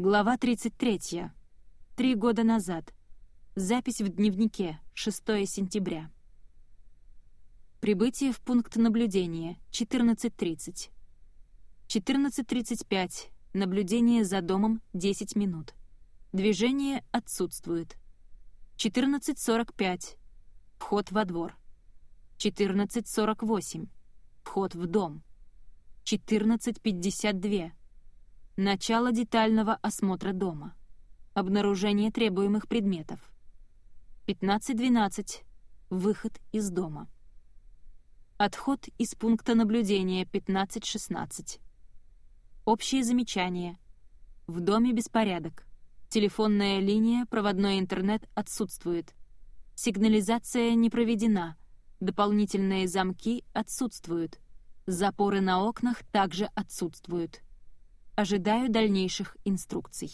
Глава 33. Три года назад. Запись в дневнике. 6 сентября. Прибытие в пункт наблюдения. 14.30. 14.35. Наблюдение за домом 10 минут. Движение отсутствует. 14.45. Вход во двор. 14.48. Вход в дом. 14.52. Начало детального осмотра дома. Обнаружение требуемых предметов. 15.12. Выход из дома. Отход из пункта наблюдения 15.16. Общие замечания. В доме беспорядок. Телефонная линия, проводной интернет отсутствует. Сигнализация не проведена. Дополнительные замки отсутствуют. Запоры на окнах также отсутствуют. Ожидаю дальнейших инструкций.